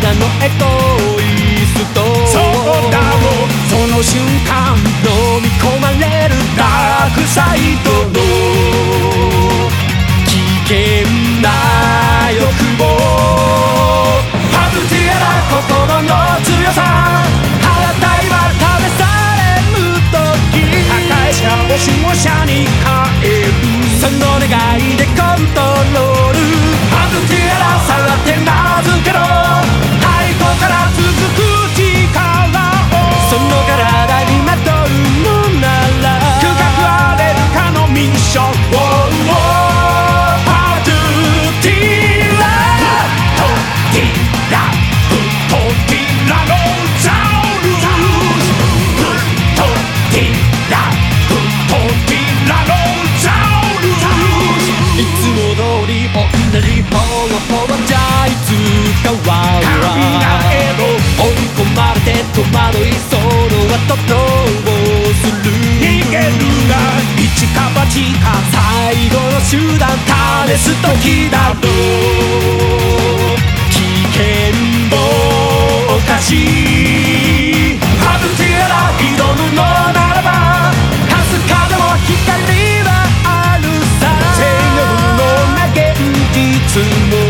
だのエゴイスト。そうだもう。その瞬間飲み込まれるダークサイド。のち最後の手段試す時だろう危険をかしハブティアラ挑むのならばかすかでも光はあるさの現実も